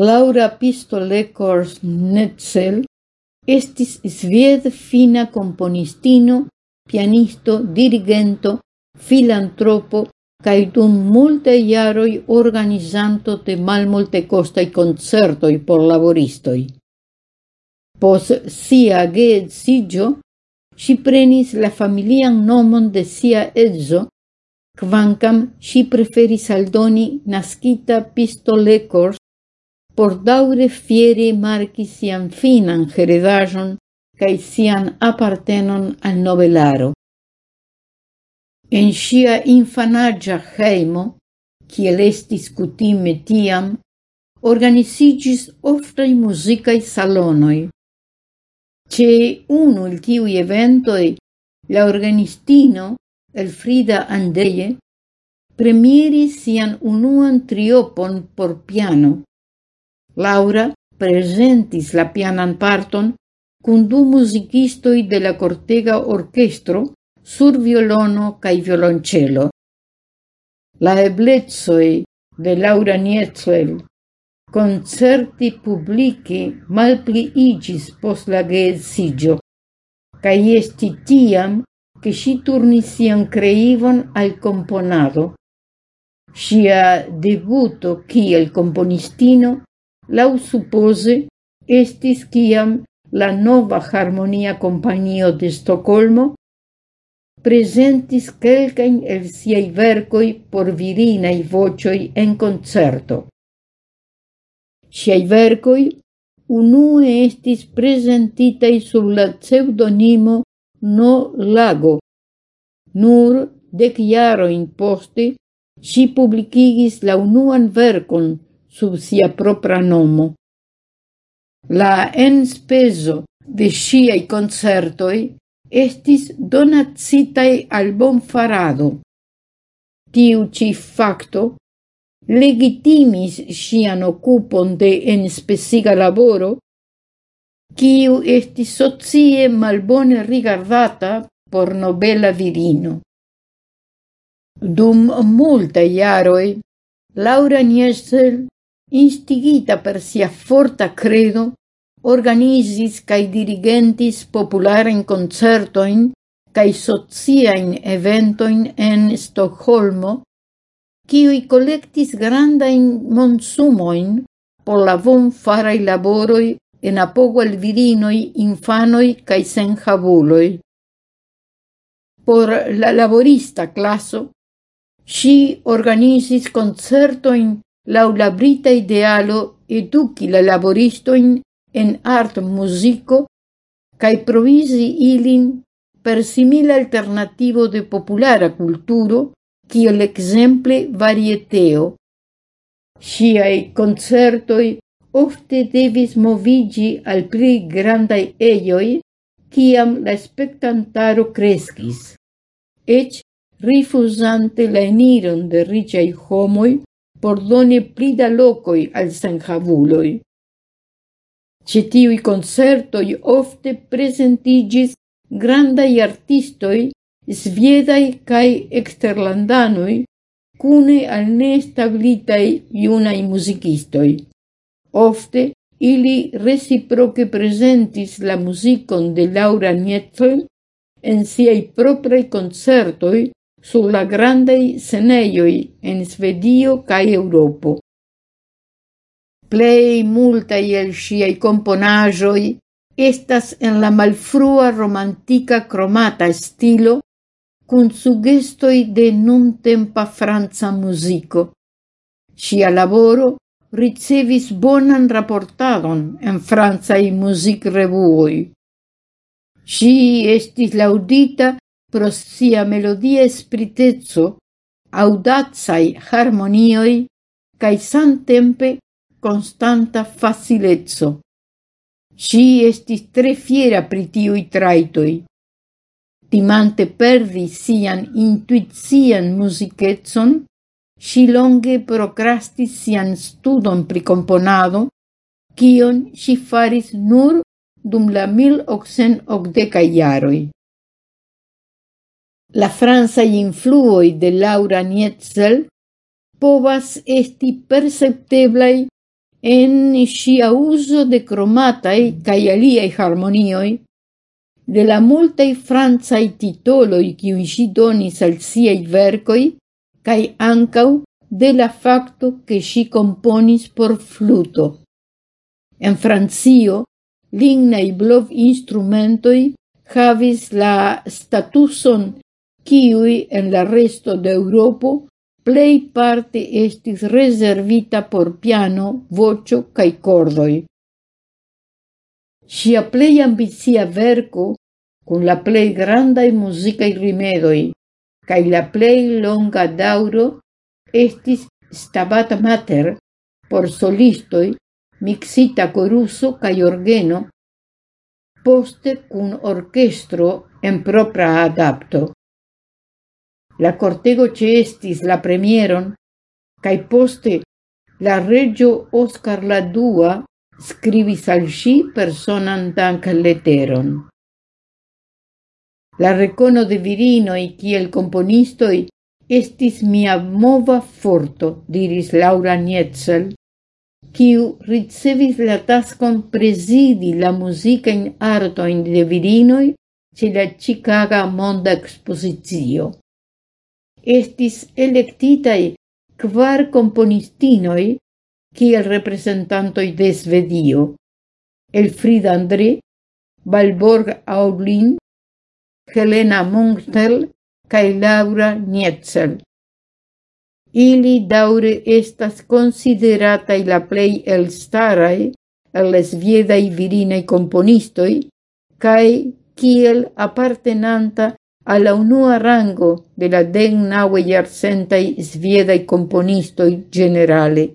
Laura Pistolekors-Netzel estis svied-fina componistino, pianisto, dirigento, filantropo cae dum multe iaroi organizanto de malmultekostaj concertoi por laboristoi. Pos sia geed sigio, si prenis la familian nomon de sia edzo, quancam si preferis aldoni nascita pistolecors por daure fiere marci sian finan heredajon cae sian apartenon al nobelaro. En sia infanagia heimo, kiel estis cutime tiam, organiziĝis oftai muzikaj salonoi. Ce unu il tiui eventoi, la organistino Elfrida Andreje premieris sian unuan triopon por piano. Laura presentis la pianan parton cun du musicistoi de la cortega orchestro sur violono cae violoncello. La eblezoi de Laura Nietzsel concerti publici malpliigis pos la geesigio, cae esti tiam che si turni sian creivon al componado. Sia debuto kiel componistino lau suppose, estis kiam la nova harmonia companio de Stoccolmo presentis quelcain el siei vercoi por virinai vocioi en concerto. Siei vercoi unue estis presentitei sub la pseudonimo No Lago. Nur dec jaroin poste si publicigis la unuan vercon sub sia propra nomo. La enspeso de sciai concertoi estis donacitai al bonfarado. Tiu ci facto legitimis sian occupon de enspesiga laboro, quiu estis socie malbone rigardata por nobela virino. Dum multa iaroi, Laura Niesel instigita per sia forta credo, organizis cae dirigentis popularen concertoin cae sociain eventoin en Stockholmo, ciui collectis grandain monsumoin por la bonfarai laboroi en apogo al virinoi, infanoi cae senjabuloi. Por la laborista classo, si organizis concertoin lau la brita idealo eduki la laboristoin en art musico cae provisi ilin per simila alternativo de populara culturo kiel l'exemple varieteo. Siai concertoi ofte devis movigi al pli grandai eioi ciam la spectantaro crescis. Ec rifuzante la eniron de riĉaj homoi por doni pli da locoi al senhavuloj. Cetiui concertoi ofte presentigis grandai artistoi sviedai cae exterlandanoi cune al nestablitaj iunai musicistoi. Ofte ili reciproque presentis la musicon de Laura Nietzsche en siei proprei concertoi sur la grandei seneioi en Svedio cae Europo. Plei multai el sciai componajoi estas en la malfrua romantica cromata stilo cun sugestoi de nuntempa franza musico. Sia laboro ricevis bonan raportadon en francai music revuoi. Si estis laudita pro sia melodia spritezzo, audazai harmonioi, cae samtempe constanta facilezzo. Si estis tre fiera pritiui traitoi. Timante perdi sian intuizian musicetson, si longe procrastis sian studon pri componado, kion si faris nur dum la mil oxen octeca iaroi. La franza influoi de Laura Nietzel povas esti percepteblai en sia uso de cromatai cae aliai harmonioi, de la multai franzai titoloi cium si donis al siei vercoi, cae ancau de la facto che si componis por fluto. En Francio, lignai blov instrumentoi havis la statuson kiuj en la resto de Europa plei parte estis reservita por piano, vocio cae cordoi. Sia plei ambizia verco, con la plei grandai musicae rimedoi, cae la plei longa dauro, estis Stabat Mater por solistoi, mixita coruso cae orgeno, poste cun orchestro en propra adapto. La cortego cestis la premieron cae poste la regio Oscar la dua scrivis al ŝi personan dankleteron. La recono de virinoi kiel componistoi estis mia mova forto, diris Laura Nietzel, kiu ricevis la tascon presidi la musica in arto in de virinoi ce la Chicago Monda Exposizio estis electitai kvar componistinoi kiel representantoi de Svedio, Elfrid André, Valborg Aulin, Helena Munchtel cae Laura Nietzel. Ili daure estas consideratai la plei elstarai el viedai virinei componistoi, cae kiel apartenanta al la unua rango de la deng naue iarcentai sviedai componistoi generale.